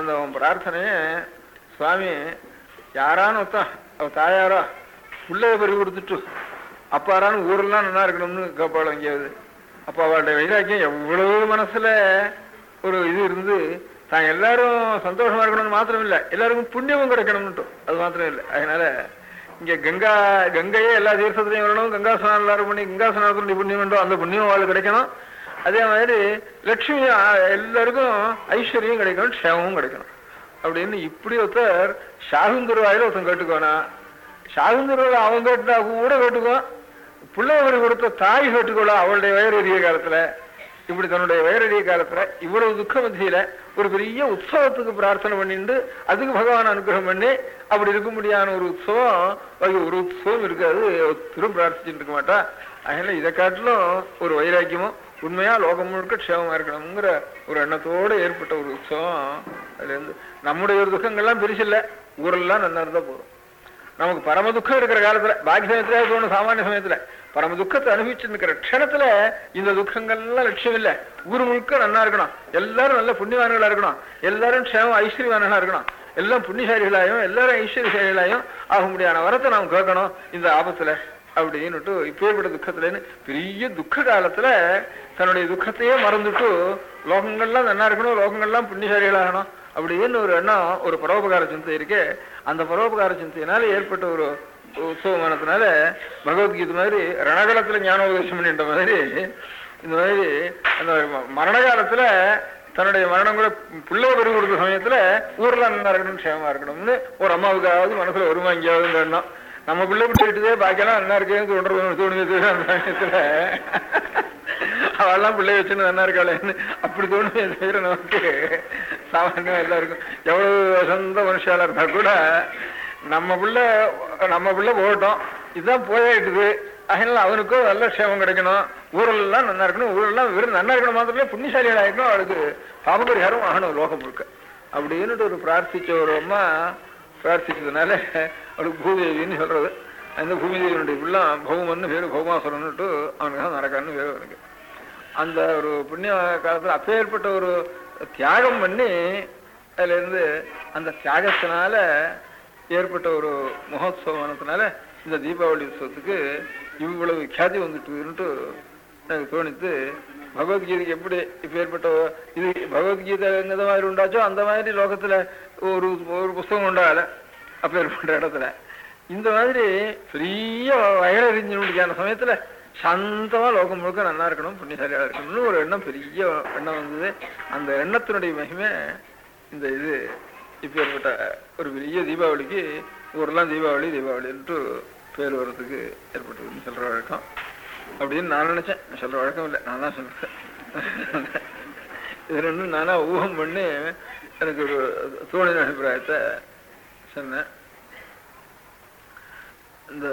அந்த பிரார்த்தனையே சுவாமி யாரான்னு ஒத்தான் அவள் தாயாரா? பிள்ளைய பறி கொடுத்துட்டு அப்பாரான்னு ஊரெல்லாம் நல்லா இருக்கணும்னு கேட்பாள் எங்கேயாவது? அப்போ அவளுடைய வைராக்கியம் எவ்வளவு மனசுல ஒரு இது இருந்து தான் எல்லாரும் சந்தோஷமா இருக்கணும்னு மாத்திரம் இல்லை எல்லாருக்கும் புண்ணியமும் கிடைக்கணும்னுட்டு அது மாத்திரம் இல்லை அதனால இங்கே கங்கா கங்கையே எல்லா தீர்த்தத்துலையும் வரணும் கங்கா ஸ்நானம் எல்லாரும் பண்ணி கங்கா ஸ்நானத்தினுடைய புண்ணியம் வேண்டும் அந்த புண்ணியம் அவளுக்கு கிடைக்கணும். அதே மாதிரி லட்சுமி எல்லாருக்கும் ஐஸ்வர்யம் கிடைக்கணும் க்ஷேமமும் கிடைக்கணும். அப்படின்னு இப்படி ஒருத்தர் ஷாகுந்தருவாயில ஒருத்தன் கேட்டுக்கோனா ஷாகுந்தருவாயில அவன் கேட்டுனா கூட கேட்டுக்குவான். பிள்ளைவர் கொடுத்த தாய் கேட்டுக்கோளா அவளுடைய வயறறிய காலத்துல. இப்படி தன்னுடைய வயறறிய காலத்துல இவ்வளவு துக்க மத்தியில ஒரு பெரிய உற்சவத்துக்கு பிரார்த்தனை பண்ணிட்டு அதுக்கு பகவான் அனுகிரகம் பண்ணி அப்படி இருக்க முடியாத ஒரு உற்சவம் ஒரு உற்சவம் இருக்காது திரும்ப பிரார்த்திச்சுட்டு இருக்க மாட்டா. அதனால இதை காட்டிலும் ஒரு வைராக்கியமும் உண்மையா லோகம் முழுக்க க்ஷேமமா இருக்கணுங்கிற ஒரு எண்ணத்தோட ஏற்பட்ட ஒரு உற்சவம். அதுல இருந்து நம்முடைய ஒரு துக்கங்கள்லாம் பிரிச்சில்ல ஊரெல்லாம் நல்லா இருந்தா போதும். நமக்கு பரம துக்கம் இருக்கிற காலத்துல பாக்கி சமயத்துல தோணும் சாமானிய சமயத்துல. பரம துக்கத்தை அனுபவிச்சுட்டு இருக்கிற க்ஷணத்துல இந்த துக்கங்கள்லாம் லட்சியம் இல்ல. ஊர் முழுக்க நல்லா இருக்கணும். எல்லாரும் நல்ல புண்ணியவான்களா இருக்கணும். எல்லாரும் க்ஷேமம் ஐஸ்வர்யவான்களா இருக்கணும். எல்லாம் புண்ணியசாலிகளாயும் எல்லாரும் ஐஸ்வர்யசாலிகளாயும் ஆக முடியாத வரத்தை நாம் கேட்கணும். இந்த ஆபத்துல அப்படின்னுட்டு இப்பேற்பட்ட துக்கத்துலன்னு பெரிய துக்க காலத்துல தன்னுடைய துக்கத்தையே மறந்துட்டு லோகங்கள்லாம் நல்லா இருக்கணும் லோகங்கள்லாம் புண்ணியசாலிகளாகணும் அப்படின்னு ஒரு எண்ணம் ஒரு பரோபகார சிந்தை இருக்கே. அந்த பரோபகார சிந்தையினால ஏற்பட்ட ஒரு உற்சவமானதுனால பகவத்கீதை மாதிரி ரணகலத்துல ஞானோபதேசம் பண்ணின்ற மாதிரி இந்த மாதிரி அந்த மரண காலத்துல தன்னுடைய மரணம் கூட பிள்ளை பெரு கொடுத்த சமயத்துல ஊர்ல நல்லா இருக்கணும் க்ஷேமா இருக்கணும்னு ஒரு அம்மாவுக்காவது மனசுல வருமா எங்கேயாவது எண்ணம். நம்ம பிள்ளை விட்டுக்கிட்டதே பாக்கியெல்லாம் நல்லா இருக்கேன்னு தோன்றது தோணுது அந்த சமயத்துல அவெல்லாம் பிள்ளை வச்சுன்னு நல்லா இருக்காளேன்னு அப்படி தோணு செய்யற நமக்கு சாமானியம் எல்லாருக்கும் எவ்வளவு சொந்த மனுஷாலா இருந்தா கூட நம்ம பிள்ளை நம்ம பிள்ளை போகட்டும். இதுதான் போயிட்டுது அதனால அவனுக்கும் நல்ல க்ஷேமம் கிடைக்கணும். ஊரெல்லாம் நல்லா இருக்கணும். ஊரெல்லாம் வெறும் நல்லா இருக்கணும் மாத்திரம் புண்ணியசாலிகள் ஆகிக்கணும் அவளுக்கு பாபபரிகாரம் ஆகணும் லோகம் முழுக்க. அப்படின்னுட்டு ஒரு பிரார்த்திச்ச ஒரு அம்மா பிரார்த்திச்சதுனால அவளுக்கு பூதேவின்னு சொல்றது. அந்த பூமிதேவியினுடைய உள்ளம் பௌமன்னு பேரு பௌமாசுரன்னுட்டு அவனுக்கு தான் நடக்கான்னு பேரு அவனுக்கு அந்த ஒரு புண்ணிய காலத்தில் அப்பேற்பட்ட ஒரு தியாகம் பண்ணி அதுலேருந்து அந்த தியாகத்தினால ஏற்பட்ட ஒரு மகோத்சவமானதுனால இந்த தீபாவளி உற்சவத்துக்கு இவ்வளவு வியாதி வந்துட்டுன்ட்டு எனக்கு தோணித்து பகவத்கீதைக்கு எப்படி இப்போ ஏற்பட்ட இது பகவத்கீதை எந்த மாதிரி உண்டாச்சோ அந்த மாதிரி லோகத்தில் ஒரு ஒரு புஸ்தகம் உண்டாகல அப்ப ஏற்பட்ட இடத்துல. இந்த மாதிரி பெரிய வயலகரிஞ்சுக்கான சமயத்தில் சாந்தமா லோகம் முழுக்க நல்லா இருக்கணும் புண்ணியசாலியா இருக்கணும்னு ஒரு எண்ணம் பெரிய எண்ணம் வந்தது. அந்த எண்ணத்தினுடைய மகிமை இந்த இது இப்ப ஏற்பட்ட ஒரு பெரிய தீபாவளிக்கு ஊரெல்லாம் தீபாவளி தீபாவளின்ட்டு பேர் வர்றதுக்கு ஏற்பட்டதுன்னு சொல்ற வழக்கம். அப்படின்னு நான் நினைச்சேன். சொல்ற வழக்கம் இல்லை. நான் தான் சொல்றேன். இது ரெண்டும் நானா ஊகம் பண்ணி எனக்கு ஒரு தோணின அபிப்பிராயத்தை சொன்னேன். இந்த